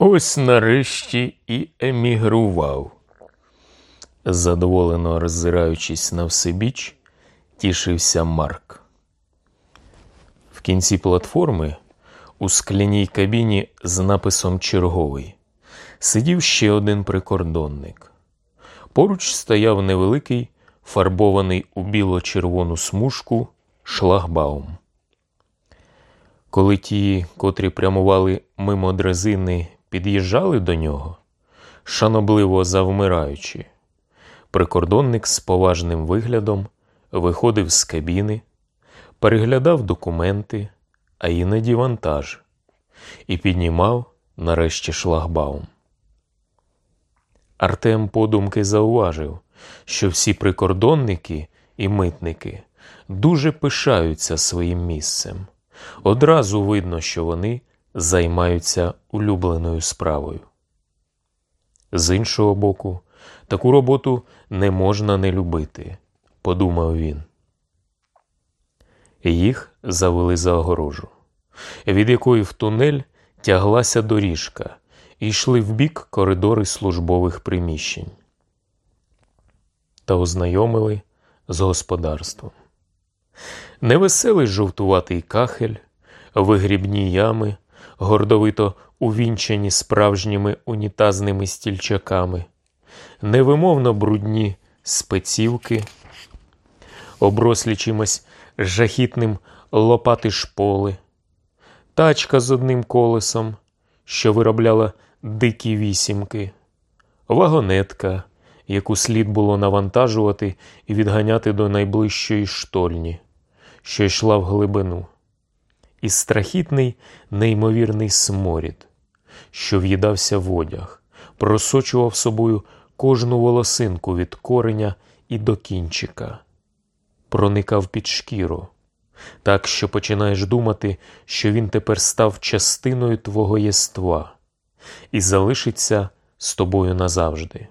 Ось нарешті і емігрував. Задоволено роззираючись на всебіч, тішився Марк. В кінці платформи у скляній кабіні з написом Черговий сидів ще один прикордонник. Поруч стояв невеликий, фарбований у біло-червону смужку шлагбаум. Коли ті, котрі прямували мимо дрезини, під'їжджали до нього, шанобливо завмираючи, прикордонник з поважним виглядом виходив з кабіни, переглядав документи, а іноді вантаж, і піднімав нарешті шлагбаум. Артем подумки зауважив, що всі прикордонники і митники дуже пишаються своїм місцем. Одразу видно, що вони займаються улюбленою справою. З іншого боку, таку роботу не можна не любити, подумав він. Їх завели за огорожу, від якої в тунель тяглася доріжка, і йшли в бік коридори службових приміщень та ознайомили з господарством. Невеселий жовтуватий кахель, вигрібні ями, гордовито увінчані справжніми унітазними стільчаками, невимовно брудні спецівки, оброслі чимось жахітним лопати шполи, тачка з одним колесом, що виробляла дикі вісімки, вагонетка, яку слід було навантажувати і відганяти до найближчої штольні, що йшла в глибину, і страхітний неймовірний сморід, що в'їдався в одяг, просочував собою кожну волосинку від кореня і до кінчика, проникав під шкіру. Так що починаєш думати, що він тепер став частиною твого єства і залишиться з тобою назавжди,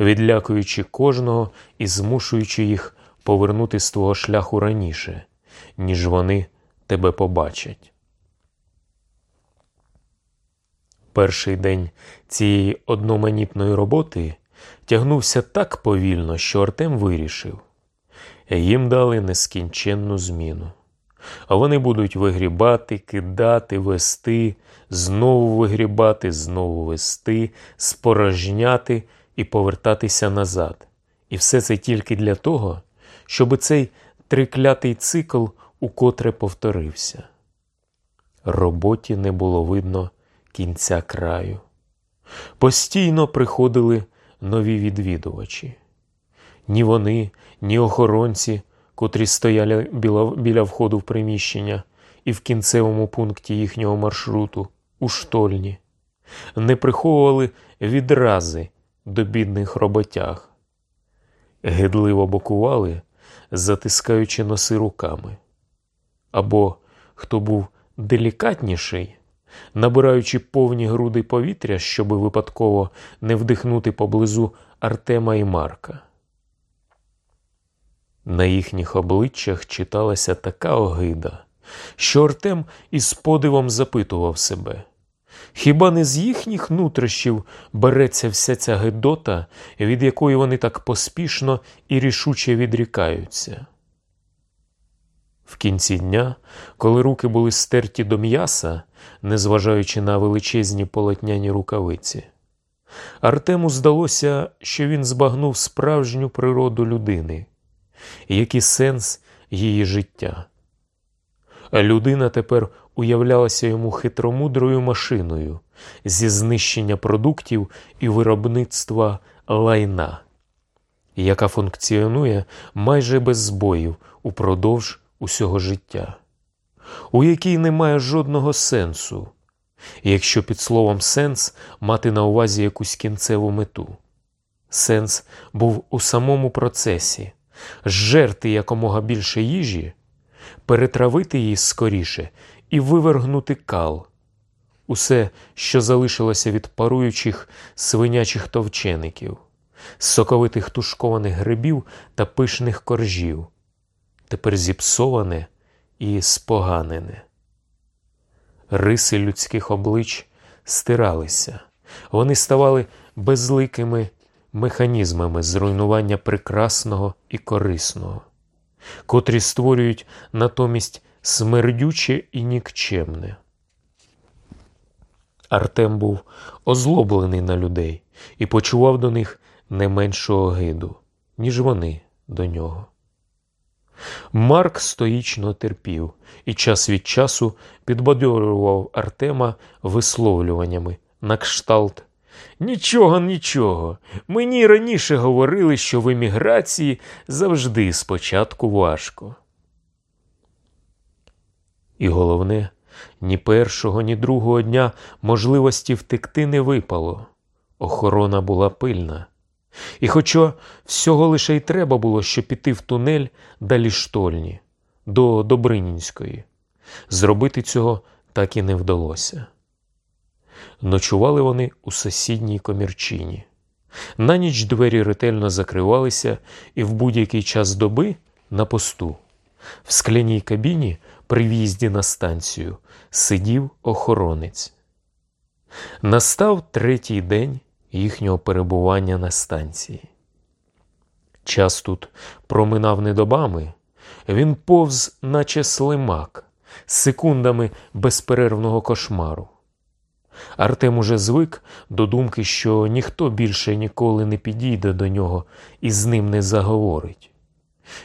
відлякуючи кожного і змушуючи їх повернути з твого шляху раніше, ніж вони тебе побачать. Перший день цієї одноманітної роботи тягнувся так повільно, що Артем вирішив їм дали нескінченну зміну. А вони будуть вигрібати, кидати, вести, знову вигрібати, знову вести, спорожняти і повертатися назад. І все це тільки для того, щоб цей триклятий цикл укотре повторився. Роботі не було видно кінця краю. Постійно приходили нові відвідувачі. Ні вони, ні охоронці, котрі стояли біля, входу в приміщення і в кінцевому пункті їхнього маршруту у штольні, не приховували відрази до бідних роботяг, гидливо бокували, затискаючи носи руками. Або хто був делікатніший, набираючи повні груди повітря, щоби випадково не вдихнути поблизу Артема і Марка. На їхніх обличчях читалася така огида, що Артем із подивом запитував себе хіба не з їхніх нутрощів береться вся ця гидота, від якої вони так поспішно і рішуче відрікаються? В кінці дня, коли руки були стерті до м'яса, незважаючи на величезні полотняні рукавиці, Артему здалося, що він збагнув справжню природу людини який сенс її життя. Людина тепер уявлялася йому хитромудрою машиною зі знищення продуктів і виробництва лайна, яка функціонує майже без збоїв упродовж усього життя, у якій немає жодного сенсу, якщо під словом сенс мати на увазі якусь кінцеву мету. Сенс був у самому процесі, зжерти якомога більше їжі, перетравити її скоріше і вивергнути кал, усе, що залишилося від паруючих свинячих товчеників, соковитих тушкованих грибів та пишних коржів, тепер зіпсоване і споганене. Риси людських облич стиралися, вони ставали безликими механізмами зруйнування прекрасного і корисного, котрі створюють натомість смердюче і нікчемне. Артем був озлоблений на людей і почував до них не меншу огиду, ніж вони до нього. Марк стоїчно терпів і час від часу підбадьорював Артема висловлюваннями на кшталт. Нічого, нічого. Мені раніше говорили, що в еміграції завжди спочатку важко. І головне, ні першого, ні другого дня можливості втекти не випало. Охорона була пильна. І хоча всього лише й треба було, щоб піти в тунель далі штольні, до Добринінської, зробити цього так і не вдалося. Ночували вони у сусідній комірчині. На ніч двері ретельно закривалися, і в будь-який час доби на посту. В скляній кабіні при в'їзді на станцію сидів охоронець. Настав третій день їхнього перебування на станції. Час тут проминав недобами, він повз, наче слимак, секундами безперервного кошмару. Артем уже звик до думки, що ніхто більше ніколи не підійде до нього і з ним не заговорить.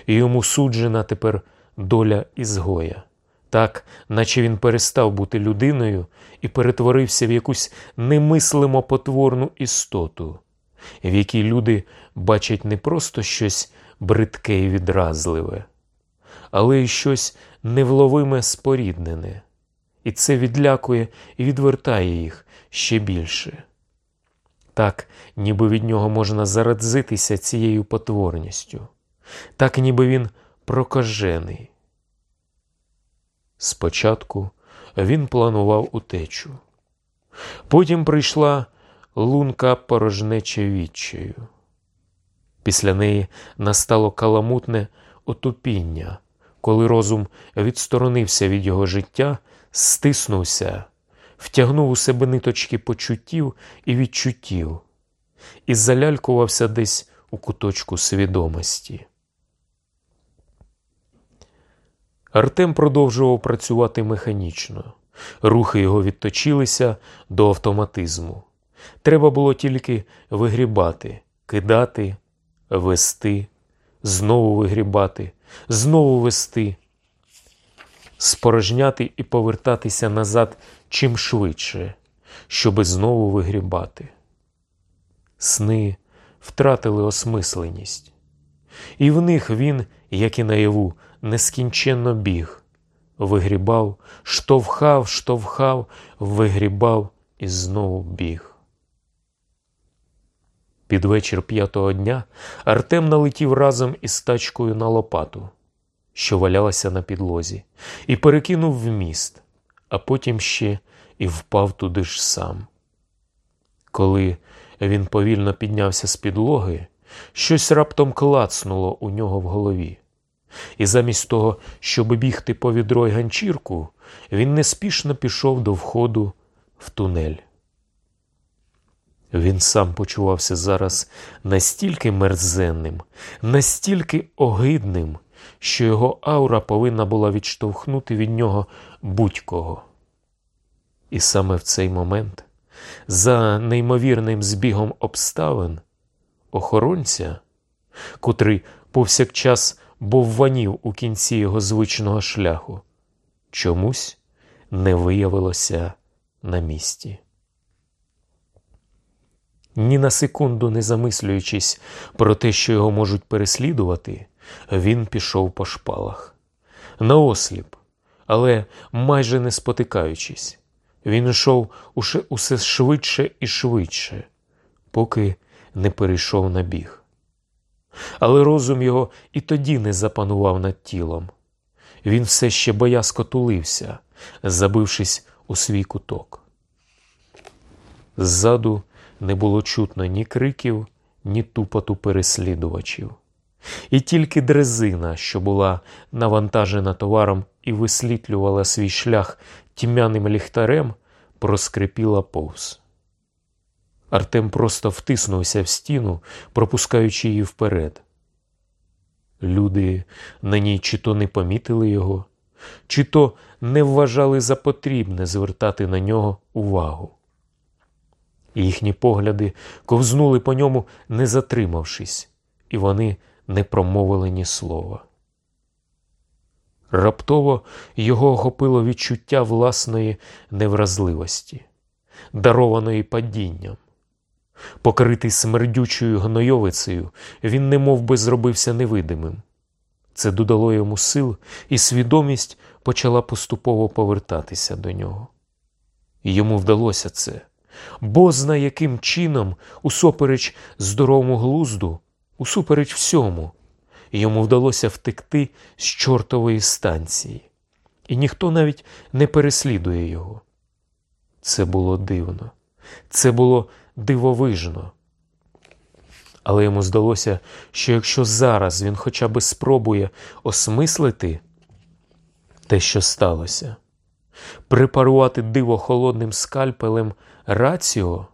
І йому суджена тепер доля ізгоя, так, наче він перестав бути людиною і перетворився в якусь немислимо потворну істоту, в якій люди бачать не просто щось бридке і відразливе, але й щось невловиме споріднене, і це відлякує і відвертає їх ще більше. Так, ніби від нього можна зарадзитися цією потворністю, так ніби він прокажений. Спочатку він планував утечу. Потім прийшла лунка порожнече відчаю. Після неї настало каламутне отупіння, коли розум відсторонився від його життя, стиснувся, втягнув у себе ниточки почуттів і відчуттів і залялькувався десь у куточку свідомості. Артем продовжував працювати механічно. Рухи його відточилися до автоматизму. Треба було тільки вигрібати, кидати, вести, знову вигрібати, знову вести, спорожняти і повертатися назад чим швидше, щоби знову вигрібати. Сни втратили осмисленість, і в них він, як і наяву, нескінченно біг, вигрібав, штовхав, штовхав, вигрібав і знову біг. Під вечір п'ятого дня Артем налетів разом із тачкою на лопату, що валялася на підлозі, і перекинув в міст, а потім ще і впав туди ж сам. Коли він повільно піднявся з підлоги, щось раптом клацнуло у нього в голові. І замість того, щоб бігти по відро й ганчірку, він неспішно пішов до входу в тунель. Він сам почувався зараз настільки мерзенним, настільки огидним, що його аура повинна була відштовхнути від нього будь-кого. І саме в цей момент, за неймовірним збігом обставин, охоронця, котрий повсякчас бовванів у кінці його звичного шляху, чомусь не виявилося на місці. Ні на секунду не замислюючись про те, що його можуть переслідувати, він пішов по шпалах. Наосліп, але майже не спотикаючись, він йшов усе швидше і швидше, поки не перейшов на біг але розум його і тоді не запанував над тілом. Він все ще боязко тулився, забившись у свій куток. Ззаду не було чутно ні криків, ні тупоту переслідувачів. І тільки дрезина, що була навантажена товаром і висвітлювала свій шлях тьмяним ліхтарем, проскрипіла повз. Артем просто втиснувся в стіну, пропускаючи її вперед. Люди на ній чи то не помітили його, чи то не вважали за потрібне звертати на нього увагу. Їхні погляди ковзнули по ньому, не затримавшись, і вони не промовили ні слова. Раптово його охопило відчуття власної невразливості, дарованої падінням. Покритий смердючою гнойовицею, він немов би зробився невидимим. Це додало йому сил, і свідомість почала поступово повертатися до нього. І йому вдалося це, бо зна яким чином, усупереч здоровому глузду, усупереч всьому, йому вдалося втекти з чортової станції, і ніхто навіть не переслідує його. Це було дивно, це було дивовижно. Але йому здалося, що якщо зараз він хоча б спробує осмислити те, що сталося, препарувати диво холодним скальпелем раціо,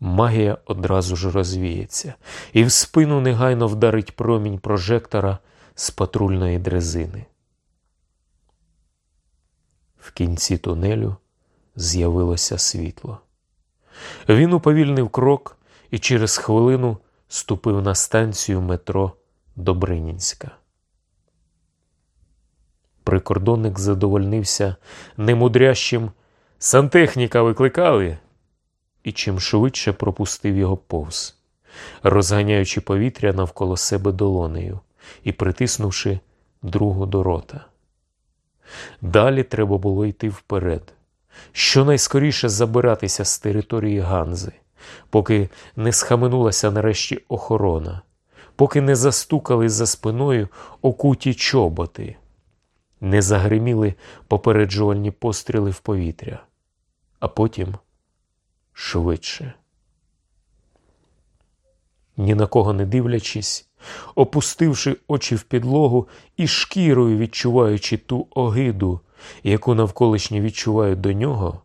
магія одразу ж розвіється, і в спину негайно вдарить промінь прожектора з патрульної дрезини. В кінці тунелю з'явилося світло. Він уповільнив крок і через хвилину ступив на станцію метро Добринінська. Прикордонник задовольнився немудрящим сантехніка викликали і чим швидше пропустив його повз, розганяючи повітря навколо себе долонею і притиснувши другу до рота. Далі треба було йти вперед, щонайскоріше забиратися з території Ганзи, поки не схаменулася нарешті охорона, поки не застукали за спиною окуті чоботи, не загриміли попереджувальні постріли в повітря, а потім швидше. Ні на кого не дивлячись, опустивши очі в підлогу і шкірою відчуваючи ту огиду, яку навколишні відчувають до нього,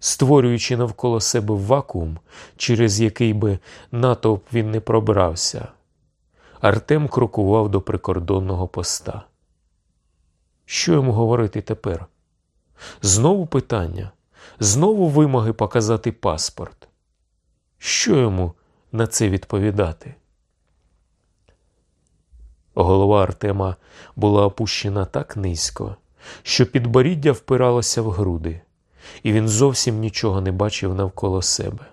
створюючи навколо себе вакуум, через який би натовп він не пробрався, Артем крокував до прикордонного поста. Що йому говорити тепер? Знову питання, знову вимоги показати паспорт. Що йому на це відповідати? Голова Артема була опущена так низько, що підборіддя впиралося в груди, і він зовсім нічого не бачив навколо себе.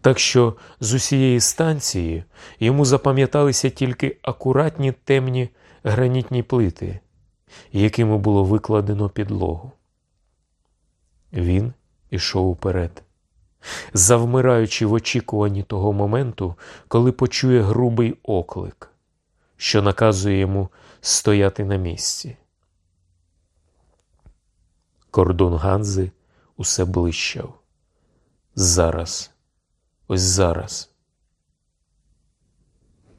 Так що з усієї станції йому запам'яталися тільки акуратні темні гранітні плити, якими було викладено підлогу. Він ішов уперед, завмираючи в очікуванні того моменту, коли почує грубий оклик, що наказує йому стояти на місці. Кордон Ганзи усе блищав. Зараз, ось зараз.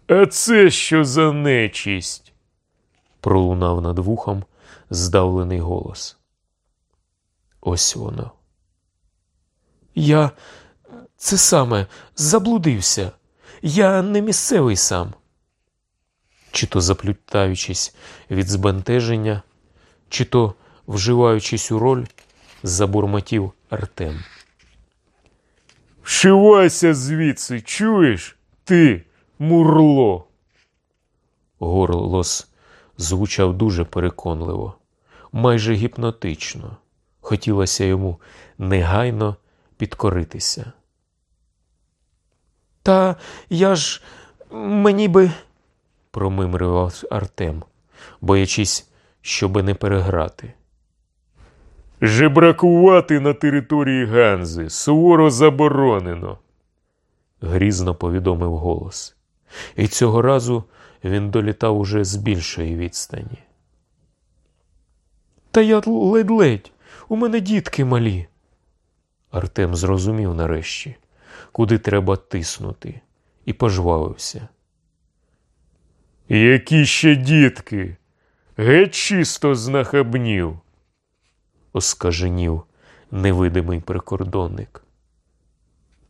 А це що за нечість? пролунав над вухом здавлений голос. Ось воно. Я це саме заблудився. Я не місцевий сам. Чи то заплютаючись від збентеження, чи то вживаючись у роль, забурмотів Артем. Вшивайся звідси, чуєш? Ти, мурло. Горлос звучав дуже переконливо, майже гіпнотично. Хотілося йому негайно підкоритися. Та я ж мені би, промимрював Артем, боячись, щоби не переграти. Жебракувати на території Ганзи суворо заборонено, грізно повідомив голос. І цього разу він долітав уже з більшої відстані. Та я ледь-ледь, у мене дітки малі. Артем зрозумів нарешті, куди треба тиснути, і пожвавився. Які ще дітки? Геть чисто знахабнів, оскаженів невидимий прикордонник.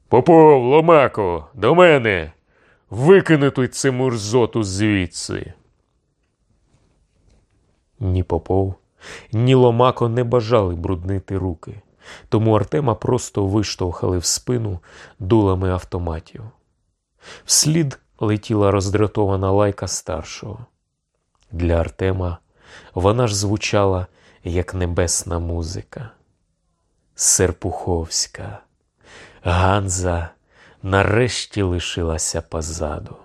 Попов, Ломако, до мене. Викинути цю мурзоту звідси. Ні Попов, ні Ломако не бажали бруднити руки, тому Артема просто виштовхали в спину дулами автоматів. Вслід летіла роздратована лайка старшого. Для Артема вона ж звучала як небесна музика. Серпуховська, Ганза нарешті лишилася позаду.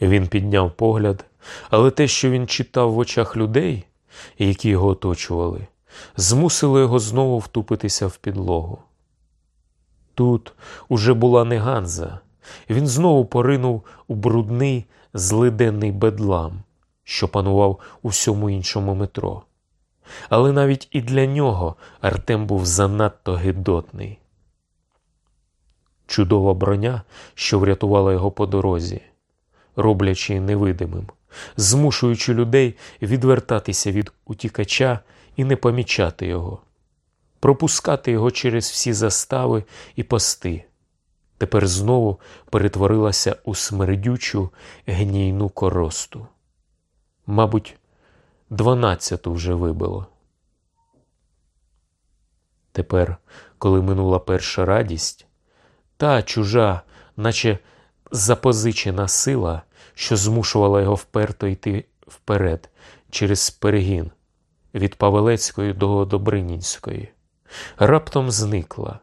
Він підняв погляд, але те, що він читав в очах людей, які його оточували, змусило його знову втупитися в підлогу. Тут уже була не Ганза, він знову поринув у брудний, злиденний бедлам, що панував у всьому іншому метро. Але навіть і для нього Артем був занадто гидотний. Чудова броня, що врятувала його по дорозі, роблячи невидимим, змушуючи людей відвертатися від утікача і не помічати його, пропускати його через всі застави і пости. Тепер знову перетворилася у смердючу гнійну коросту. Мабуть, дванадцяту вже вибило. Тепер, коли минула перша радість, та чужа, наче запозичена сила, що змушувала його вперто йти вперед через перегін від Павелецької до Добринінської, раптом зникла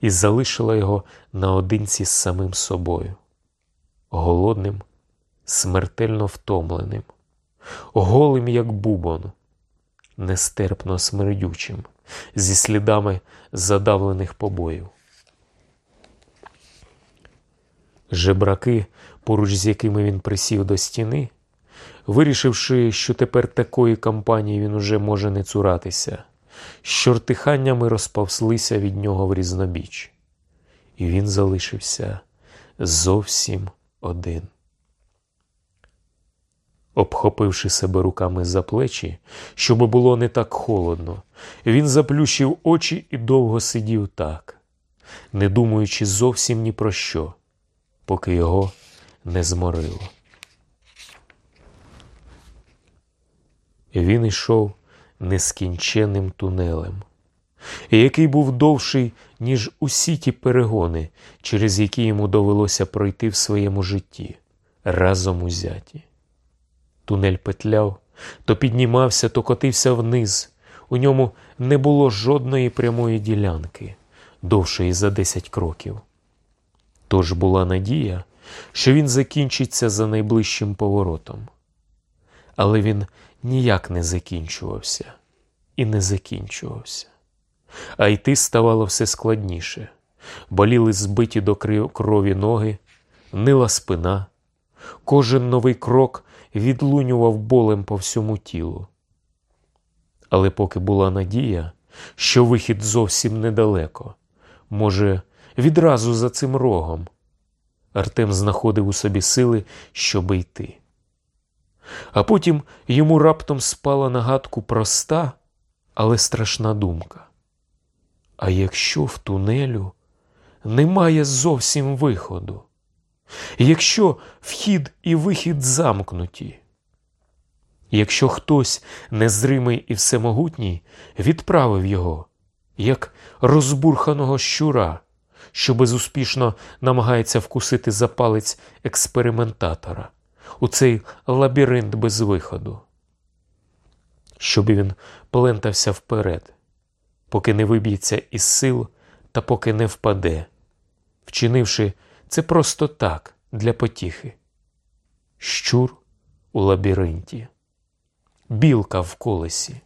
і залишила його наодинці з самим собою, голодним, смертельно втомленим, голим, як бубон, нестерпно смердючим, зі слідами задавлених побоїв. Жебраки, поруч з якими він присів до стіни, вирішивши, що тепер такої кампанії він уже може не цуратися, з чортиханнями розповзлися від нього в різнобіч, і він залишився зовсім один. Обхопивши себе руками за плечі, щоб було не так холодно, він заплющив очі і довго сидів так, не думаючи зовсім ні про що, поки його не зморило. Він йшов нескінченним тунелем, який був довший, ніж усі ті перегони, через які йому довелося пройти в своєму житті, разом узяті. Тунель петляв, то піднімався, то котився вниз. У ньому не було жодної прямої ділянки, довшої за десять кроків. Тож була надія, що він закінчиться за найближчим поворотом. Але він ніяк не закінчувався і не закінчувався. А йти ставало все складніше, боліли збиті до крові ноги, нила спина. Кожен новий крок відлунював болем по всьому тілу. Але поки була надія, що вихід зовсім недалеко, може, відразу за цим рогом, Артем знаходив у собі сили, щоб йти. А потім йому раптом спала нагадку проста, але страшна думка. А якщо в тунелю немає зовсім виходу? Якщо вхід і вихід замкнуті, якщо хтось незримий і всемогутній відправив його, як розбурханого щура, що безуспішно намагається вкусити за палець експериментатора у цей лабіринт без виходу, щоб він плентався вперед, поки не виб'ється із сил та поки не впаде, вчинивши це просто так, для потіхи. Щур у лабіринті, білка в колесі.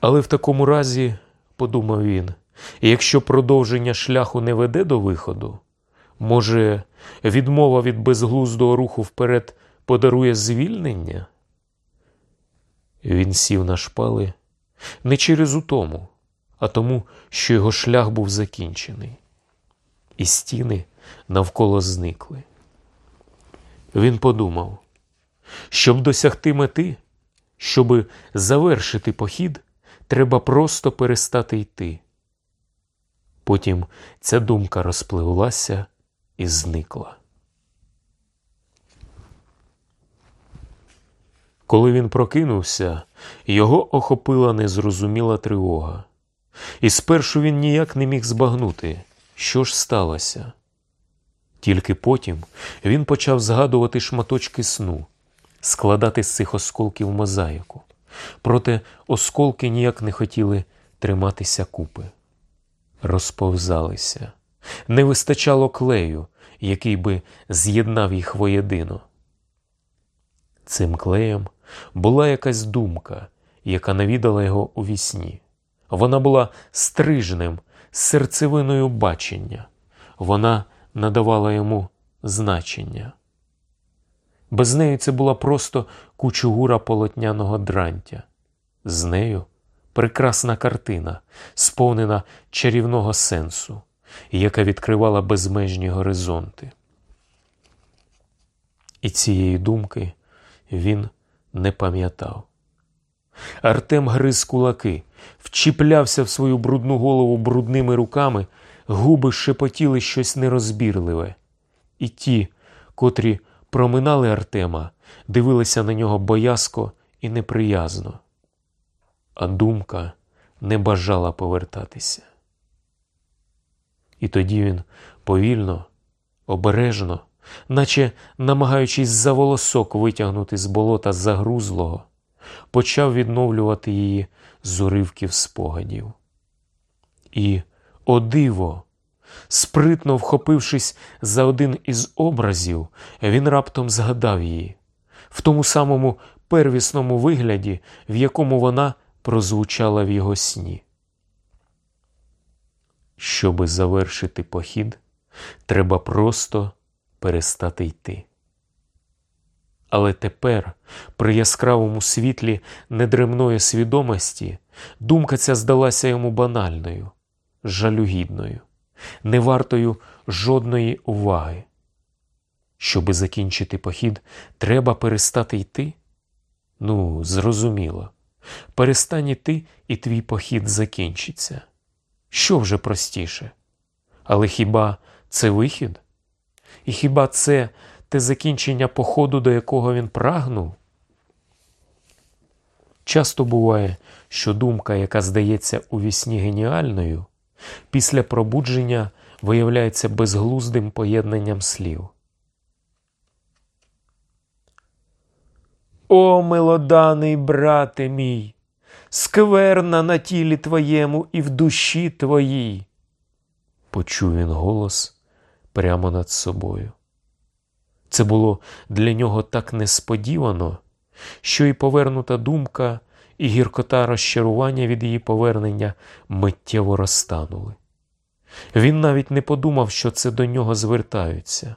Але в такому разі, подумав він, якщо продовження шляху не веде до виходу, може, відмова від безглуздого руху вперед подарує звільнення? Він сів на шпали не через утому, а тому, що його шлях був закінчений і стіни навколо зникли. Він подумав, щоб досягти мети, Щоби завершити похід, треба просто перестати йти. Потім ця думка розпливлася і зникла. Коли він прокинувся, його охопила незрозуміла тривога. І спершу він ніяк не міг збагнути, що ж сталося. Тільки потім він почав згадувати шматочки сну, складати з цих осколків мозаїку. Проте осколки ніяк не хотіли триматися купи, розповзалися. Не вистачало клею, який би з'єднав їх воєдино. Цим клеєм була якась думка, яка навідала його у вісні. Вона була стрижнем, серцевиною бачення. Вона надавала йому значення. Без неї це була просто кучугура полотняного дрантя. З нею прекрасна картина, сповнена чарівного сенсу, яка відкривала безмежні горизонти. І цієї думки він не пам'ятав. Артем гриз кулаки, вчіплявся в свою брудну голову брудними руками, губи шепотіли щось нерозбірливе. І ті, котрі проминали Артема, дивилися на нього боязко і неприязно. А думка не бажала повертатися. І тоді він повільно, обережно, наче намагаючись за волосок витягнути з болота загрузлого, почав відновлювати її з уривків спогадів. І, о диво, спритно вхопившись за один із образів, він раптом згадав її в тому самому первісному вигляді, в якому вона прозвучала в його сні. Щоби завершити похід, треба просто перестати йти. Але тепер, при яскравому світлі недремної свідомості, думка ця здалася йому банальною, жалюгідною, не вартою жодної уваги. Щоби закінчити похід, треба перестати йти? Ну, зрозуміло. Перестань іти, і твій похід закінчиться. Що вже простіше? Але хіба це вихід? І хіба це те закінчення походу, до якого він прагнув? Часто буває, що думка, яка здається у вісні геніальною, після пробудження виявляється безглуздим поєднанням слів. О, милоданий брате мій, скверна на тілі твоєму і в душі твоїй, почув він голос прямо над собою. Це було для нього так несподівано, що і повернута думка, і гіркота розчарування від її повернення миттєво розтанули. Він навіть не подумав, що це до нього звертаються.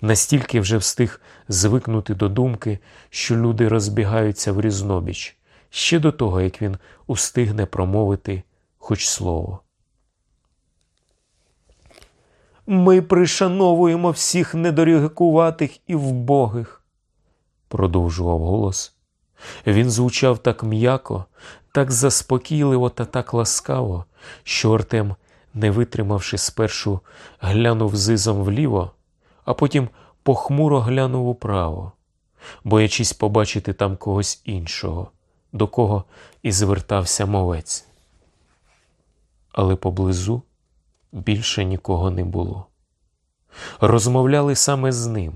Настільки вже встиг звикнути до думки, що люди розбігаються в різнобіч, ще до того, як він устигне промовити хоч слово. Ми пришановуємо всіх недорігкуватих і вбогих, продовжував голос. Він звучав так м'яко, так заспокійливо та так ласкаво, що Артем, не витримавши спершу, глянув зизом вліво, а потім похмуро глянув управо, боячись побачити там когось іншого, до кого і звертався мовець. Але поблизу більше нікого не було. Розмовляли саме з ним.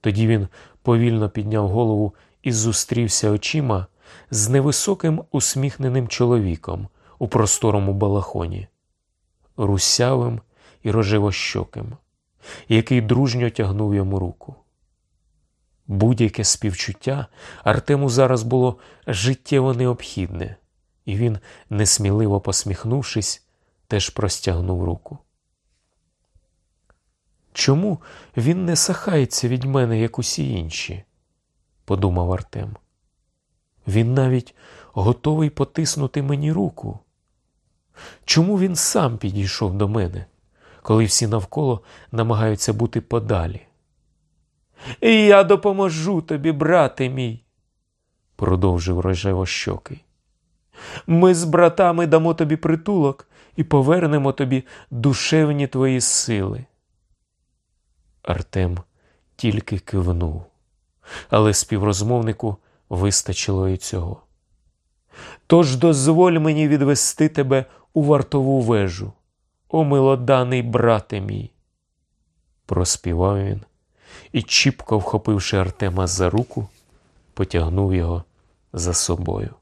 Тоді він повільно підняв голову і зустрівся очима з невисоким усміхненим чоловіком у просторому балахоні, русявим і рожевощоким, який дружньо тягнув йому руку. Будь-яке співчуття Артему зараз було життєво необхідне, і він, несміливо посміхнувшись, теж простягнув руку. Чому він не сахається від мене, як усі інші? подумав Артем. Він навіть готовий потиснути мені руку. Чому він сам підійшов до мене, коли всі навколо намагаються бути подалі? І я допоможу тобі, брате мій, продовжив рожевощокий. Ми з братами дамо тобі притулок і повернемо тобі душевні твої сили. Артем тільки кивнув, але співрозмовнику вистачило і цього. Тож дозволь мені відвести тебе у вартову вежу, о милоданий брате мій. Проспівав він і, чіпко вхопивши Артема за руку, потягнув його за собою.